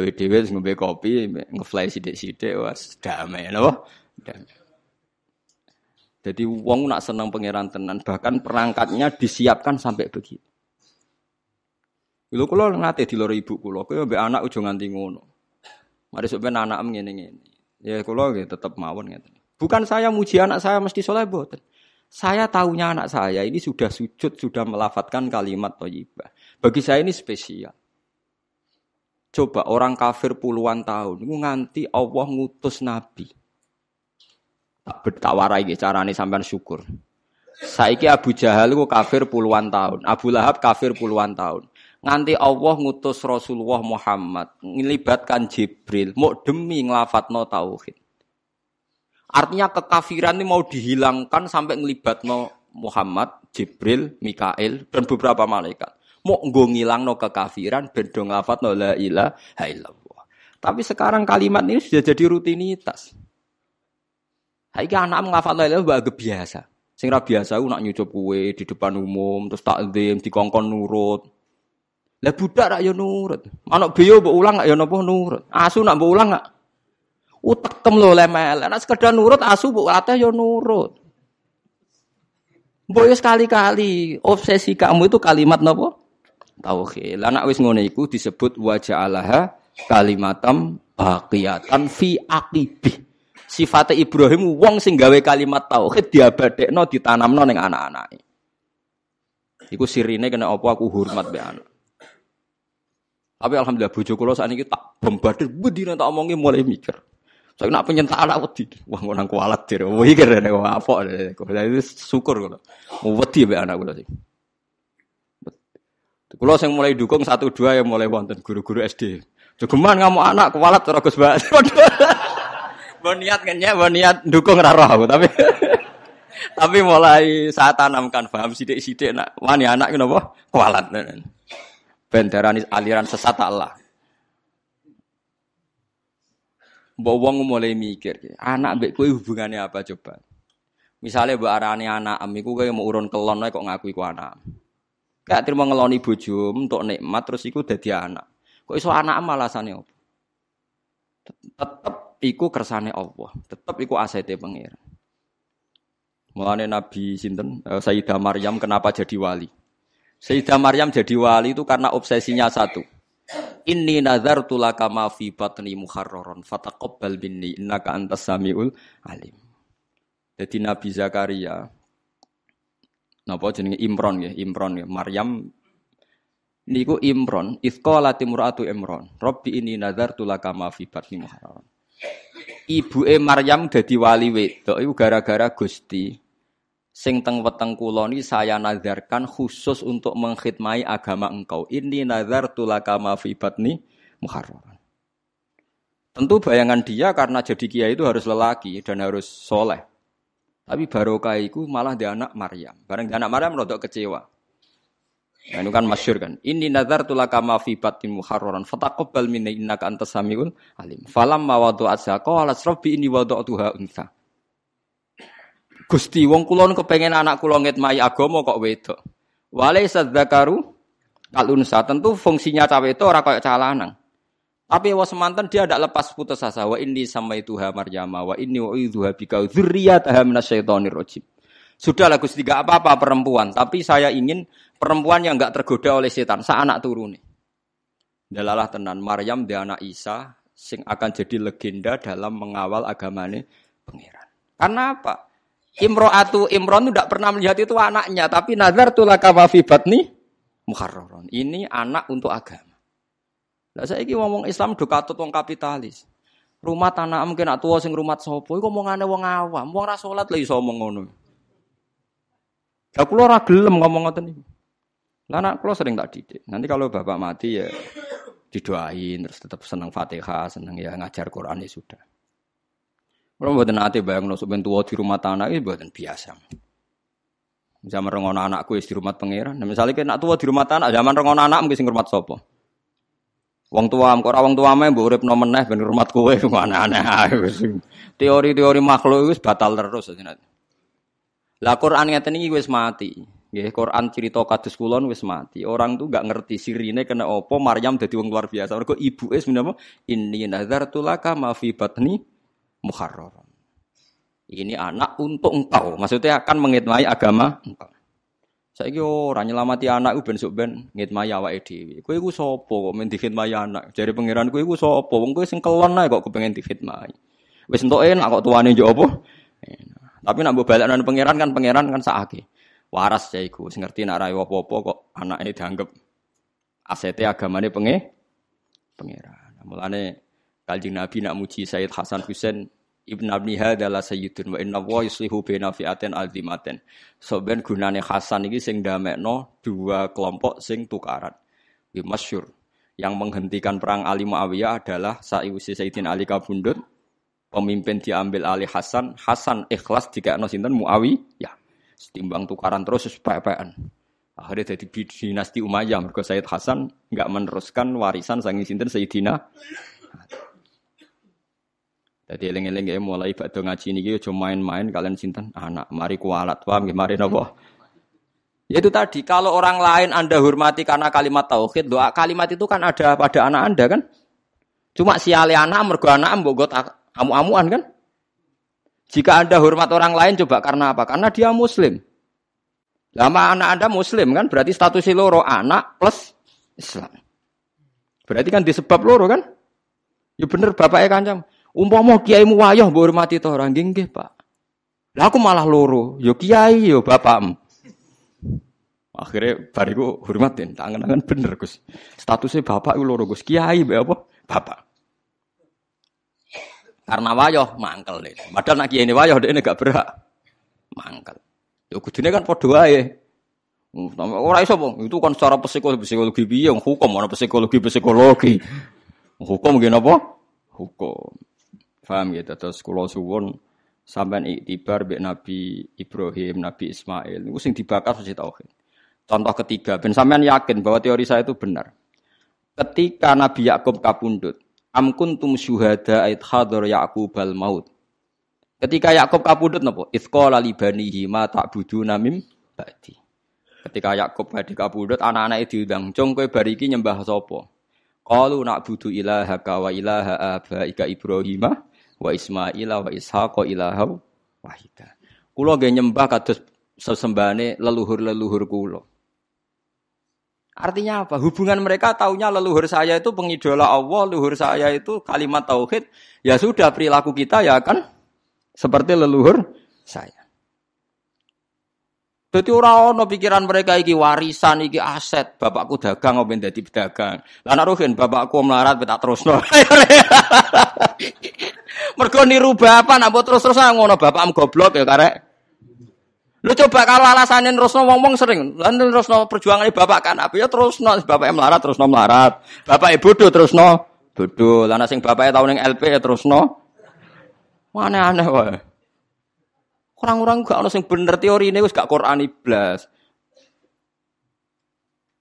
Gawe dhewe ngombe kopi, ngefly wis damai napa? Damai. Jadi wong nak seneng pangeran tenan, bahkan perangkatnya disiapkan sampai begitu. Lho kula nate diloro ibu kula, kowe mbek anak ujung nganti ngono. Mari ben anak ngene-ngene. Ya kula nggih tetep mawon ngeten. Bukan saya muji anak saya mesti soleh boten. Saya tahunya anak saya ini sudah sujud, sudah melafatkan kalimat thayyibah. Bagi saya ini spesial. Coba orang kafir puluhan tahun, nganti Allah ngutus Nabi. Tak tak warai carane sampean syukur. Saiki Abu Jahal itu kafir puluhan tahun, Abu Lahab kafir puluhan tahun. Nganti Allah ngutus Rasulullah Muhammad ngelibatkan Jibril mau demi nglafatno tauhid. Artinya kekafiran ini mau dihilangkan sampai ngelibatno Muhammad, Jibril, Mikail dan beberapa malaikat mau nggo ngilangno kekafiran ben do nglafatno la ilaha illallah. Tapi sekarang kalimat ini sudah jadi rutinitas. Saiki anak nglafatno la ilaha biasa. Sing biasa ku nak nyucup kue di depan umum terus takzim dikongkon nurut. Lah budak rak yo nurut. Anak biyo mbok ulang gak yo napa nurut. Asu nak mbok ulang gak utekem lho lemel. Nek sekedar nurut asu mbok latih yo nurut. Mbok sekali-kali obsesi kamu itu kalimat napa? Tauhid. Lah nek wis ngono iku disebut wa ja'alaha kalimatam baqiyatan fi aqibih. Sifate Ibrahim wong sing gawe kalimat tauhid diabadekno ditanamno ning anak-anake. Iku sirine kena apa aku hormat be anak. Tapi alhamdulillah bojo kula sakniki tak bombardir bedine tak omongi mulai mikir. Saya nak penyentak anak wedi. Wah ngono kualat jere. Wah iki kene apa. Syukur kula. Wedi be anak kula sih. Kulo sing mulai dukung satu dua yang mulai wonten guru-guru SD. Jogeman ngamu anak kualat cara Gus Mbak. Bon niat ngenyek, dukung ra roh tapi tapi mulai saat tanamkan paham sidik-sidik nak wani anak napa kualat. Bendaran aliran sesat Allah. Mbok wong mulai mikir, anak mbek kowe hubungannya apa coba? Misalnya mbok arani anak am iku kowe mau urun kelon kok ngaku iku anak. Gak terima ngeloni bojo untuk nikmat terus iku dadi anak. Kok iso anak malasane apa? Tetep iku kersane Allah, tetep iku asete pengira. Mulane Nabi sinten eh, Sayyidah Maryam kenapa jadi wali? Sayyidah Maryam jadi wali itu karena obsesinya satu. Inni nazartu laka ma fi batni muharraron fataqabbal minni innaka antas samiul alim. Jadi Nabi Zakaria napa jenenge Imron ya, Imron ya. Maryam niku Imron, isqala timratu Imron, Rabbi ini nazartu laka ma fi batni muharram. Ibuke Maryam dadi wali wedok iku gara-gara Gusti sing teng weteng kula ni saya nazarkan khusus untuk mengkhidmati agama engkau. Ini nazartu laka ma fi batni muharram. Tentu bayangan dia karena jadi kiai itu harus lelaki dan harus soleh. Tapi barokah itu malah di anak Maryam. Bareng di anak Maryam rodok kecewa. Nah, itu kan masyur kan. Ini nazar tulaka ma fi batin muharraran fataqabbal minni innaka antas samiul alim. Falam ma wada'atha qala rabbi inni wada'tuha unsa. Gusti wong kula kepengen anak kula ngitmai agama kok wedok. Walaisa dzakaru kalunsa. Tentu fungsinya cawe itu ora kaya calanang. Tapi wa semantan dia tidak lepas putus asa. Wa ini sama itu Maryama wa ini wa idzuha bika dzurriyyataha minasyaitonir rajim. Sudahlah Gusti tidak apa-apa perempuan, tapi saya ingin perempuan yang enggak tergoda oleh setan, sa anak turune. Dalalah tenan Maryam dia anak Isa sing akan jadi legenda dalam mengawal agamane pangeran. Karena apa? Imro'atu Imron tidak pernah melihat itu anaknya, tapi nazar tulaka fi batni muharraron. Ini anak untuk agama. Lah saiki ngomong Islam do katut wong kapitalis. Rumah tanah mungkin nak tua sing rumah sopo iku omongane wong awam, wong ra salat lha iso omong ngono. Lah kula ora gelem ngomong ngoten niku. Lah anak kula sering tak didik. Nanti kalau bapak mati ya didoain terus tetap senang Fatihah, senang ya ngajar Quran ya sudah. Kalau buatan nanti bayang no ben tua di rumah tanah itu buatan biasa. Zaman rengon anakku di rumah pangeran. Nah, misalnya kena tua di rumah tanah, zaman rengon anak mungkin sing rumah sopo. Wong tua, kok wong tua mah mbok urip meneh ben rumah kowe aneh-aneh Teori-teori makhluk wis batal terus. Lah Quran ngeten iki wis mati. Nggih, Quran cerita kados kulon wis mati. Orang tuh gak ngerti sirine kena opo Maryam dadi wong luar biasa. Mergo ibuke sebenarnya inni nadzartu laka ma fi batni muharraram. Ini anak untuk engkau. Maksudnya akan mengitmai agama engkau. Saiki ora nyelamati anak ku ben sok ben ngitmai awake dhewe. Kowe iku sapa kok men dikhidmati anak? Jare pangeran kowe iku sapa? Wong kowe sing kelon ae kok kepengen dikhidmati. Wis entuk enak kok tuane yo apa? Tapi nak mbok balekno pangeran kan pangeran kan sakake waras ya iku sing ngerti nak rai apa-apa kok anake dianggap asete agamane penge pangeran. Mulane Kanjeng Nabi nak muji Sayyid Hasan Husain Ibn Abni adalah sayyidun wa inna wa yuslihu baina fi'atin azimatin. So ben gunane Hasan iki sing ndamekno dua kelompok sing tukaran. Bi masyhur. Yang menghentikan perang Ali Muawiyah adalah Sa'iwisi Sayyidin Ali kabundut. Pemimpin diambil Ali Hasan, Hasan ikhlas dikakno sinten Muawiyah. Setimbang tukaran terus sepepean. Akhirnya jadi dinasti Umayyah. Mereka Sayyid Hasan nggak meneruskan warisan sangi sinten Sayyidina. Jadi eling-eling ya mulai bakdo ngaji ini cuma main-main kalian sinten anak mari kualat paham mari nopo Ya itu tadi, kalau orang lain Anda hormati karena kalimat tauhid, doa kalimat itu kan ada pada anak Anda kan? Cuma siale anak mergo anak mbok amu-amuan kan? Jika Anda hormat orang lain coba karena apa? Karena dia muslim. Lama anak Anda muslim kan berarti status loro anak plus Islam. Berarti kan disebab loro kan? Ya bener bapaknya kancam. Umpama kiai mu wayah mbok hormati to orang nggih, Pak. Lah aku malah loro, yo ya kiai yo ya bapakmu. Akhirnya bariku hormatin, tangan-tangan bener Gus. Statusnya bapak itu loro Gus, kiai apa? Bapak. Karena wayoh mangkel deh. Padahal nak ini wayoh ini gak berak. Mangkel. Ya kudune kan padha wae. Ora iso itu kan secara psikologi psikologi biye hukum mana psikologi psikologi. Hukum gini apa? Hukum. Paham gitu. Terus kula suwun sampean iktibar mbek Nabi Ibrahim, Nabi Ismail niku sing dibakar sing tauhid. Contoh ketiga, ben sampean yakin bahwa teori saya itu benar. Ketika Nabi Yakub kapundut, Am kuntum syuhada ait hadar Yaqub al maut. Ketika Yakub kabudut napa? Itsqala li banihi ma ta'buduna mim ba'di. Ketika Yakub badhe kabudut anak-anake diundang, "Cung kowe bar iki nyembah sapa?" Qalu na'budu ilahaka wa ilaha abaika Ibrahim wa Ismail wa Ishaq ilaha wahida. Kula nggih nyembah kados sesembahane leluhur-leluhur kula. Artinya apa? Hubungan mereka taunya leluhur saya itu pengidola Allah, leluhur saya itu kalimat tauhid. Ya sudah perilaku kita ya kan seperti leluhur saya. Jadi orang ono pikiran mereka iki warisan iki aset, bapakku dagang ngopo dadi pedagang. Lah rugen bapakku melarat tak terusno. Mergo niru bapak nak terus-terus ngono bapakmu goblok ya karek. Lu coba kalau alasannya terus wong-wong sering, lan terus perjuangan bapak kan apa ya terus no bapak yang melarat terus no melarat, bapak ibu bodoh terus no bodoh, lan sing bapak tahun yang LP ya terus no, mana aneh wae. Orang-orang gak ono sing bener teori ini gak Quran iblas.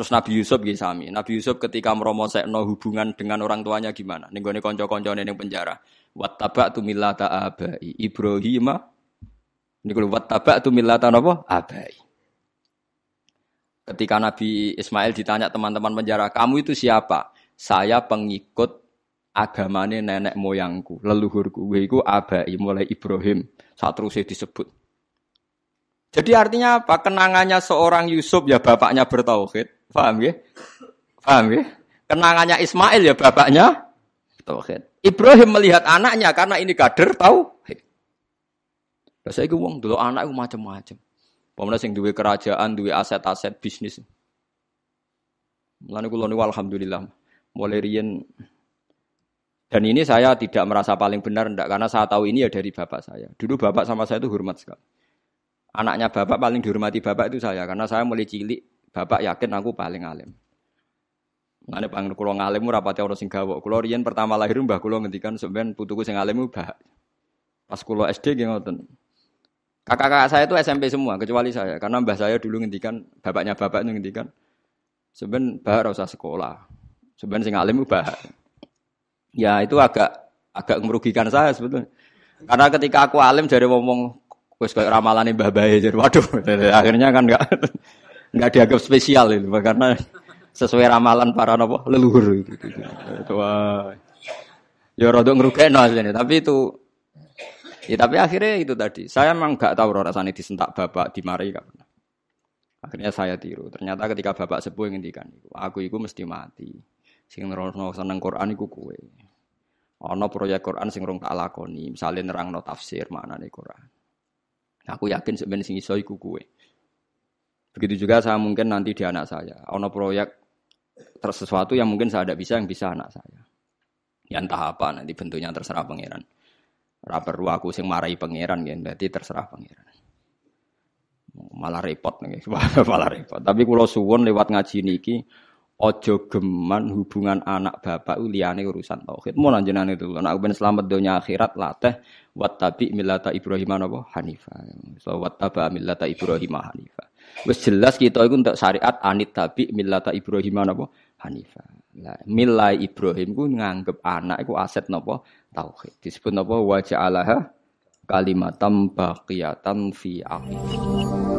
Terus Nabi Yusuf gitu sami. Nabi Yusuf ketika meromosekno hubungan dengan orang tuanya gimana? Ning gone kanca-kancane ning penjara. Wattaba'tu millata abai Ibrahim ini tabak itu milatan apa? Abai. Ketika Nabi Ismail ditanya teman-teman penjara, kamu itu siapa? Saya pengikut agamane nenek moyangku, leluhurku. Itu abai, mulai Ibrahim. Saat terus disebut. Jadi artinya apa? Kenangannya seorang Yusuf ya bapaknya bertauhid. Paham ya? Paham ya? Kenangannya Ismail ya bapaknya tauhid. Ibrahim melihat anaknya karena ini kader tauhid. Lah saiki wong dulu anak iku macam-macam. Pemene sing duwe kerajaan, duwe aset-aset bisnis. Mulane kula niku alhamdulillah mulai dan ini saya tidak merasa paling benar ndak karena saya tahu ini ya dari bapak saya. Dulu bapak sama saya itu hormat sekali. Anaknya bapak paling dihormati bapak itu saya karena saya mulai cilik bapak yakin aku paling alim. Mane pangen kula ngalim ora pati ana sing gawok. Kula riyen pertama lahir mbah kula ngendikan sampean putuku sing alim bah. Pas kula SD nggih ngoten. Kakak-kakak saya itu SMP semua, kecuali saya. Karena mbah saya dulu ngendikan, bapaknya bapak itu ngendikan, sebenarnya bahar usah sekolah. Sebenarnya sing alim bahar. Ya itu agak agak merugikan saya sebetulnya. Karena ketika aku alim jadi ngomong wis kayak ramalan mbah bae jadi waduh akhirnya kan enggak nggak dianggap spesial itu karena sesuai ramalan para nopo leluhur itu. Wah. Ya ngrugekno asline, tapi itu ya tapi akhirnya itu tadi. Saya memang nggak tahu rasanya disentak bapak gak pernah. Akhirnya saya tiru. Ternyata ketika bapak sepuh ngendikan aku itu mesti mati. Sing nerangno seneng Quran iku kowe. Ana proyek Quran sing rong tak lakoni, misale nerangno tafsir maknane Quran. Aku yakin sebenarnya sing iso iku kowe. Begitu juga saya mungkin nanti di anak saya. Ana proyek sesuatu yang mungkin saya tidak bisa yang bisa anak saya. Ya entah apa nanti bentuknya terserah pangeran. Ora perlu aku sing marahi pangeran ya, berarti terserah pangeran malah repot nih, malah repot. Tapi kalau suwon lewat ngaji niki ojo geman hubungan anak bapak liyane urusan tauhid. Mau lanjutan itu. Anak ben selamat dunia akhirat lateh wat tabi milata Ibrahim apa Hanifa. So wat taba milata Ibrahim Hanifa. Wes jelas kita itu untuk syariat anit tabi milata Ibrahim apa Hanifa. Nah, milai Ibrahim ku nganggep anak itu aset napa tauhid. Disebut napa wajah Allah kalimatam baqiyatan fi akhir.